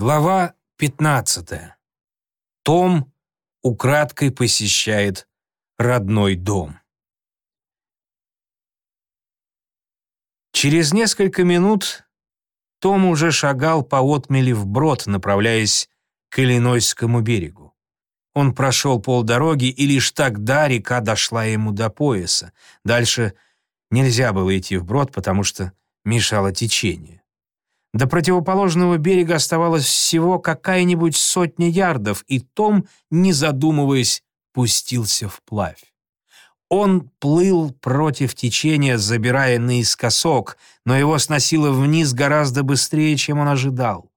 Глава 15. Том украдкой посещает родной дом. Через несколько минут Том уже шагал по отмели вброд, направляясь к Иллинойскому берегу. Он прошел полдороги, и лишь тогда река дошла ему до пояса. Дальше нельзя было идти вброд, потому что мешало течение. До противоположного берега оставалось всего какая-нибудь сотня ярдов, и Том, не задумываясь, пустился вплавь. Он плыл против течения, забирая наискосок, но его сносило вниз гораздо быстрее, чем он ожидал.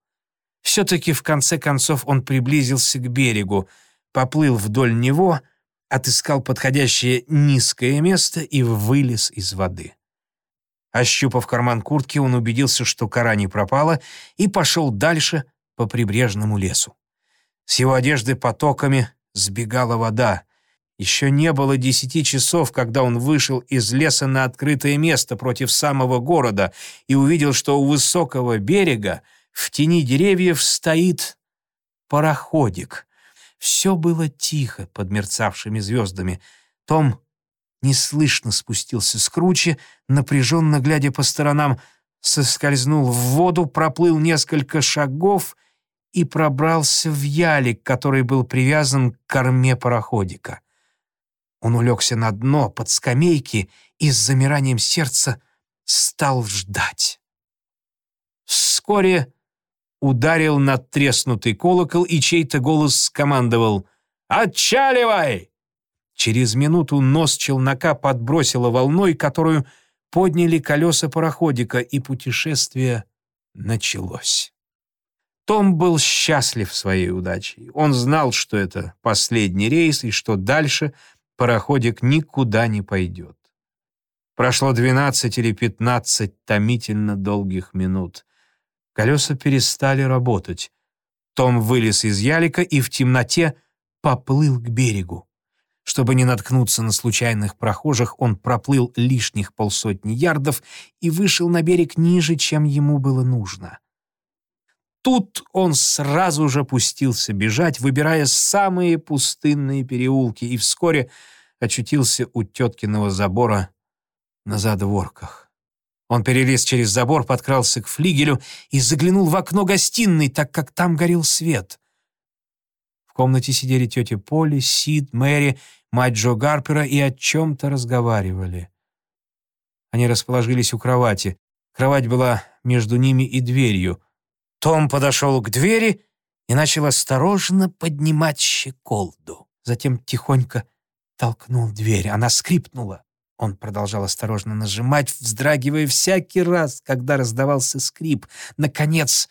Все-таки в конце концов он приблизился к берегу, поплыл вдоль него, отыскал подходящее низкое место и вылез из воды. Ощупав карман куртки, он убедился, что кора не пропала, и пошел дальше по прибрежному лесу. С его одежды потоками сбегала вода. Еще не было десяти часов, когда он вышел из леса на открытое место против самого города и увидел, что у высокого берега в тени деревьев стоит пароходик. Все было тихо под мерцавшими звездами. Том неслышно спустился с кручи, напряженно глядя по сторонам, соскользнул в воду, проплыл несколько шагов и пробрался в ялик, который был привязан к корме пароходика. Он улегся на дно под скамейки и с замиранием сердца стал ждать. Вскоре ударил надтреснутый колокол, и чей-то голос скомандовал «Отчаливай!» Через минуту нос челнока подбросило волной, которую подняли колеса пароходика, и путешествие началось. Том был счастлив своей удачей. Он знал, что это последний рейс и что дальше пароходик никуда не пойдет. Прошло 12 или 15 томительно долгих минут. Колеса перестали работать. Том вылез из ялика и в темноте поплыл к берегу. Чтобы не наткнуться на случайных прохожих, он проплыл лишних полсотни ярдов и вышел на берег ниже, чем ему было нужно. Тут он сразу же пустился бежать, выбирая самые пустынные переулки, и вскоре очутился у теткиного забора на задворках. Он перелез через забор, подкрался к флигелю и заглянул в окно гостиной, так как там горел свет. В комнате сидели тетя Поли, Сид, Мэри, мать Джо Гарпера и о чем-то разговаривали. Они расположились у кровати. Кровать была между ними и дверью. Том подошел к двери и начал осторожно поднимать щеколду. Затем тихонько толкнул дверь. Она скрипнула. Он продолжал осторожно нажимать, вздрагивая всякий раз, когда раздавался скрип. Наконец,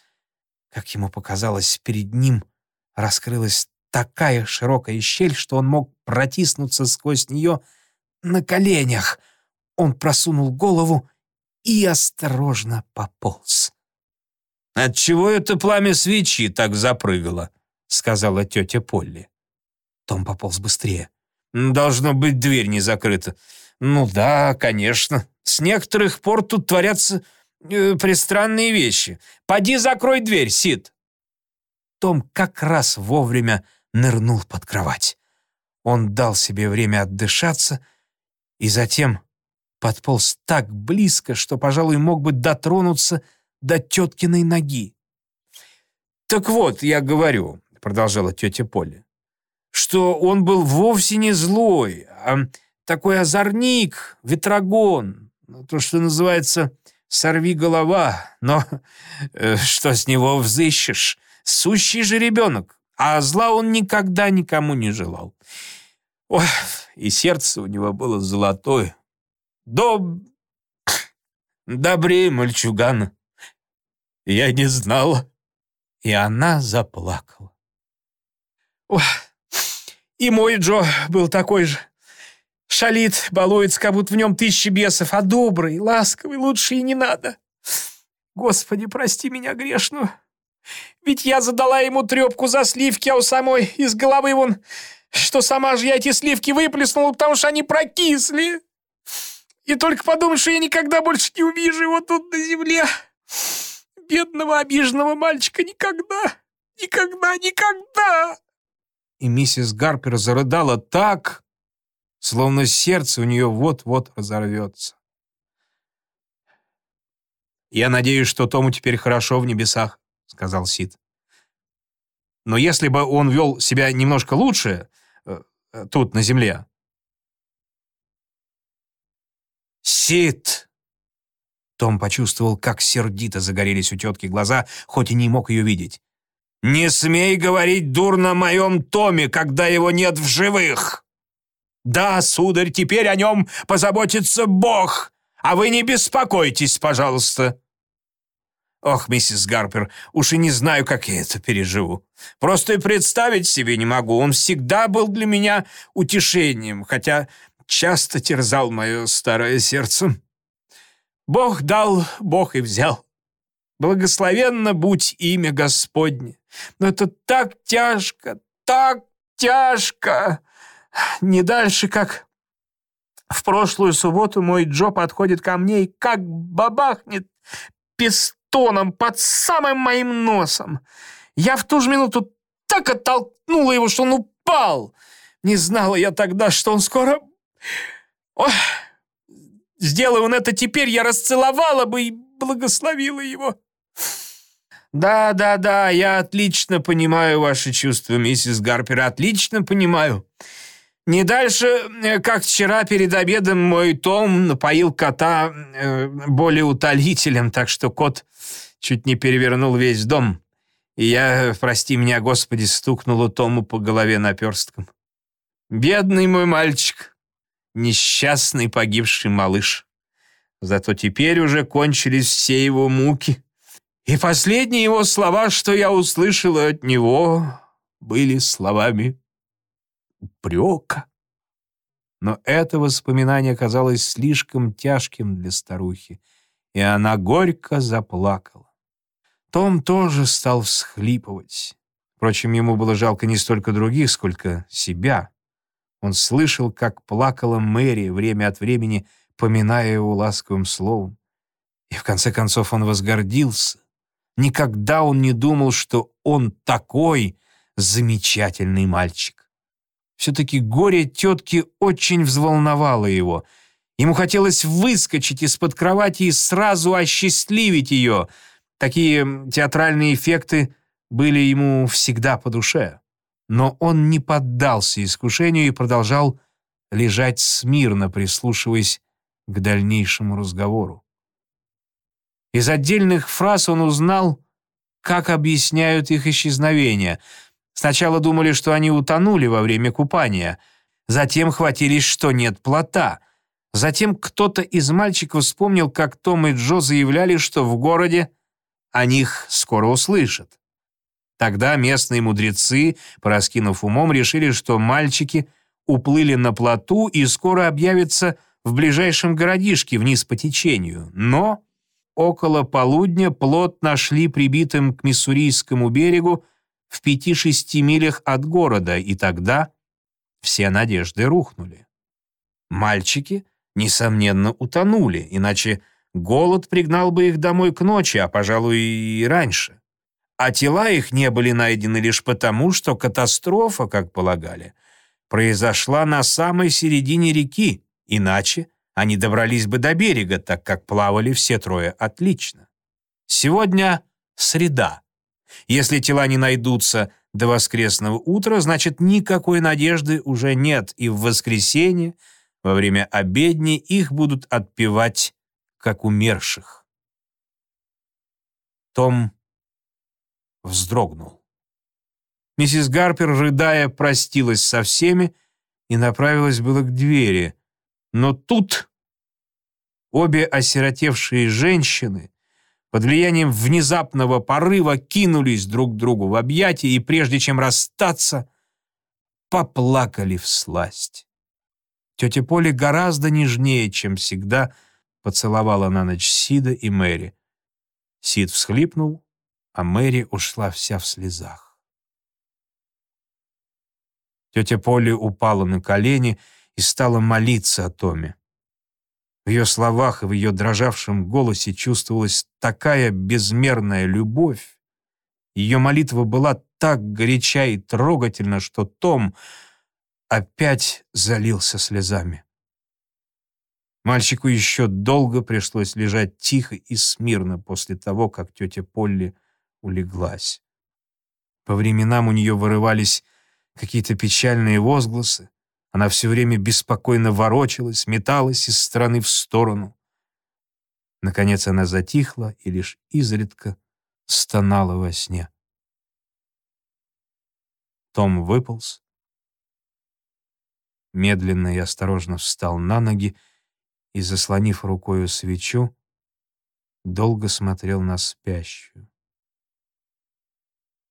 как ему показалось, перед ним раскрылась такая широкая щель, что он мог протиснуться сквозь нее на коленях. Он просунул голову и осторожно пополз. «Отчего это пламя свечи так запрыгало?» — сказала тетя Полли. Том пополз быстрее. «Должно быть, дверь не закрыта». «Ну да, конечно. С некоторых пор тут творятся э, пристранные вещи. Поди закрой дверь, Сид». Том как раз вовремя нырнул под кровать. Он дал себе время отдышаться и затем подполз так близко, что, пожалуй, мог бы дотронуться до теткиной ноги. «Так вот, я говорю», — продолжала тетя Поля, «что он был вовсе не злой, а такой озорник, ветрогон, то, что называется «сорви голова», но э, что с него взыщешь? Сущий же ребенок, а зла он никогда никому не желал. Ой, и сердце у него было золотое. Доб... Добрее мальчугана. Я не знала. И она заплакала. Ой, и мой Джо был такой же. Шалит, балуется, как будто в нем тысячи бесов, а добрый, ласковый, лучше и не надо. Господи, прости меня грешную. Ведь я задала ему трепку за сливки, а у самой из головы вон, что сама же я эти сливки выплеснула, потому что они прокисли. И только подумать, что я никогда больше не увижу его тут на земле. Бедного обиженного мальчика никогда. Никогда, никогда!» И миссис Гарпер зарыдала так, словно сердце у нее вот-вот разорвется. «Я надеюсь, что Тому теперь хорошо в небесах», — сказал Сид. «Но если бы он вел себя немножко лучше э, э тут, на земле...» «Сид!» Том почувствовал, как сердито загорелись у тетки глаза, хоть и не мог ее видеть. «Не смей говорить дурно о моем Томе, когда его нет в живых!» «Да, сударь, теперь о нем позаботится Бог, а вы не беспокойтесь, пожалуйста!» «Ох, миссис Гарпер, уж и не знаю, как я это переживу. Просто и представить себе не могу. Он всегда был для меня утешением, хотя часто терзал мое старое сердце. Бог дал, Бог и взял. Благословенно будь имя Господне. Но это так тяжко, так тяжко. Не дальше, как в прошлую субботу мой Джо подходит ко мне и как бабахнет пистоном под самым моим носом. Я в ту же минуту так оттолкнула его, что он упал. Не знала я тогда, что он скоро... Ох, сделай он это теперь, я расцеловала бы и благословила его. «Да, да, да, я отлично понимаю ваши чувства, миссис Гарпер, отлично понимаю. Не дальше, э, как вчера перед обедом мой Том напоил кота э, более утолителем, так что кот чуть не перевернул весь дом. И я, прости меня, Господи, стукнула Тому по голове наперстком. Бедный мой мальчик, несчастный погибший малыш. Зато теперь уже кончились все его муки». И последние его слова, что я услышала от него, были словами упрека. Но это воспоминание казалось слишком тяжким для старухи, и она горько заплакала. Том тоже стал всхлипывать. Впрочем, ему было жалко не столько других, сколько себя. Он слышал, как плакала Мэри время от времени, поминая его ласковым словом. И в конце концов он возгордился, Никогда он не думал, что он такой замечательный мальчик. Все-таки горе тетки очень взволновало его. Ему хотелось выскочить из-под кровати и сразу осчастливить ее. Такие театральные эффекты были ему всегда по душе. Но он не поддался искушению и продолжал лежать смирно, прислушиваясь к дальнейшему разговору. Из отдельных фраз он узнал, как объясняют их исчезновение. Сначала думали, что они утонули во время купания, затем хватились, что нет плота. Затем кто-то из мальчиков вспомнил, как Том и Джо заявляли, что в городе о них скоро услышат. Тогда местные мудрецы, пораскинув умом, решили, что мальчики уплыли на плоту и скоро объявятся в ближайшем городишке вниз по течению. Но около полудня плот нашли прибитым к Миссурийскому берегу в пяти-шести милях от города, и тогда все надежды рухнули. Мальчики, несомненно, утонули, иначе голод пригнал бы их домой к ночи, а, пожалуй, и раньше. А тела их не были найдены лишь потому, что катастрофа, как полагали, произошла на самой середине реки, иначе они добрались бы до берега, так как плавали все трое отлично. Сегодня среда. Если тела не найдутся до воскресного утра, значит, никакой надежды уже нет, и в воскресенье, во время обедни, их будут отпевать, как умерших. Том вздрогнул. Миссис Гарпер, рыдая, простилась со всеми и направилась было к двери — но тут обе осиротевшие женщины под влиянием внезапного порыва кинулись друг другу в объятия и, прежде чем расстаться, поплакали в сласть. Тетя Поля гораздо нежнее, чем всегда, поцеловала на ночь Сида и Мэри. Сид всхлипнул, а Мэри ушла вся в слезах. Тетя Поля упала на колени и стала молиться о Томе. В ее словах и в ее дрожавшем голосе чувствовалась такая безмерная любовь, Ее молитва была так горяча и трогательна, что Том опять залился слезами. Мальчику еще долго пришлось лежать тихо и смирно после того, как тетя Полли улеглась. По временам у нее вырывались какие-то печальные возгласы. Она все время беспокойно ворочалась, металась из стороны в сторону. Наконец она затихла и лишь изредка стонала во сне. Том выполз, медленно и осторожно встал на ноги и, заслонив рукою свечу, долго смотрел на спящую.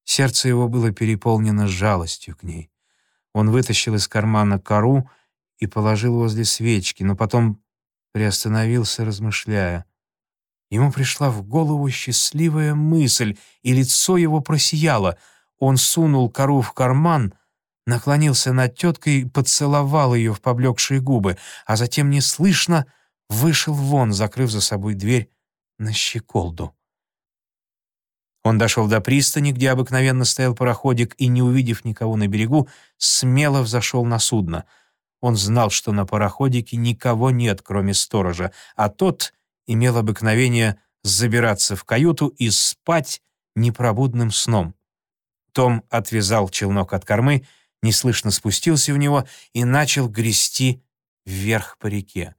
Сердце его было переполнено жалостью к ней. Он вытащил из кармана кору и положил возле свечки, но потом приостановился, размышляя. Ему пришла в голову счастливая мысль, и лицо его просияло. Он сунул кору в карман, наклонился над теткой и поцеловал ее в поблекшие губы, а затем неслышно вышел вон, закрыв за собой дверь на щеколду. Он дошел до пристани, где обыкновенно стоял пароходик, и, не увидев никого на берегу, смело взошел на судно. Он знал, что на пароходике никого нет, кроме сторожа, а тот имел обыкновение забираться в каюту и спать непробудным сном. Том отвязал челнок от кормы, неслышно спустился в него и начал грести вверх по реке.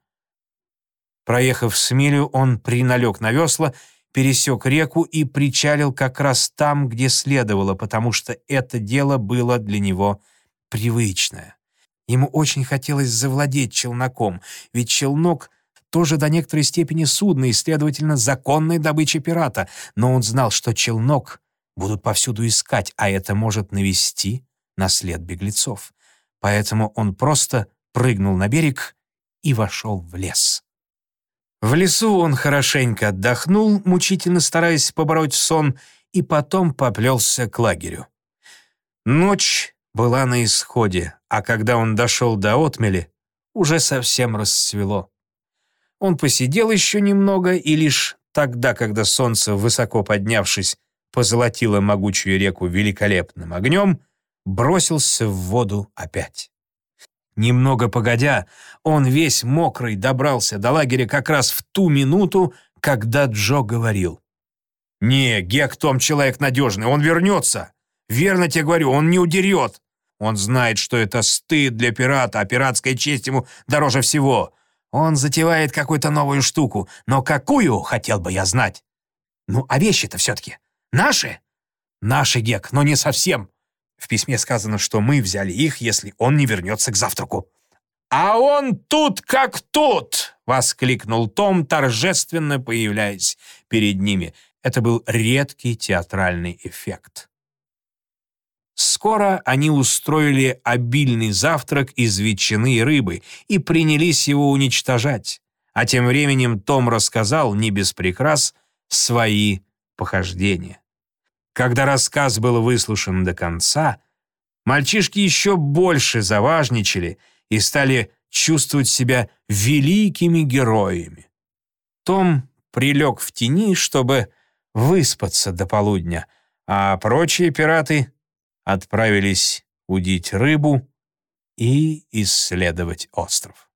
Проехав с милю, он приналег на весла, пересек реку и причалил как раз там, где следовало, потому что это дело было для него привычное. Ему очень хотелось завладеть челноком, ведь челнок — тоже до некоторой степени судно и, следовательно, законной добыча пирата, но он знал, что челнок будут повсюду искать, а это может навести на след беглецов. Поэтому он просто прыгнул на берег и вошел в лес. В лесу он хорошенько отдохнул, мучительно стараясь побороть сон, и потом поплелся к лагерю. Ночь была на исходе, а когда он дошел до отмели, уже совсем расцвело. Он посидел еще немного, и лишь тогда, когда солнце, высоко поднявшись, позолотило могучую реку великолепным огнем, бросился в воду опять. Немного погодя, он весь мокрый добрался до лагеря как раз в ту минуту, когда Джо говорил. «Не, Гек Том человек надежный, он вернется. Верно тебе говорю, он не удерет. Он знает, что это стыд для пирата, а пиратская честь ему дороже всего. Он затевает какую-то новую штуку, но какую, хотел бы я знать. Ну, а вещи-то все-таки наши? Наши, Гек, но не совсем. В письме сказано, что мы взяли их, если он не вернется к завтраку. «А он тут как тут!» — воскликнул Том, торжественно появляясь перед ними. Это был редкий театральный эффект. Скоро они устроили обильный завтрак из ветчины и рыбы и принялись его уничтожать. А тем временем Том рассказал, не без прикрас, свои похождения. Когда рассказ был выслушан до конца, мальчишки еще больше заважничали и стали чувствовать себя великими героями. Том прилег в тени, чтобы выспаться до полудня, а прочие пираты отправились удить рыбу и исследовать остров.